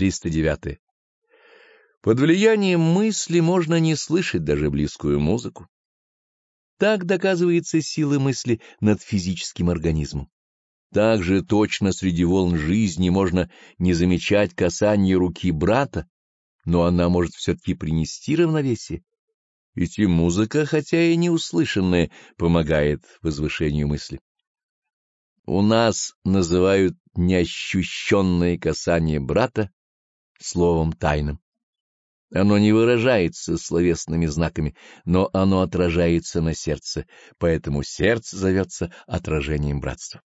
309. Под влиянием мысли можно не слышать даже близкую музыку. Так доказывается сила мысли над физическим организмом. Так же точно среди волн жизни можно не замечать касание руки брата, но она может все-таки принести равновесие. Ведь и музыка, хотя и неуслышанная, помогает возвышению мысли. У нас называют неощущенное касание брата словом тайным. Оно не выражается словесными знаками, но оно отражается на сердце, поэтому сердце зовется отражением братства.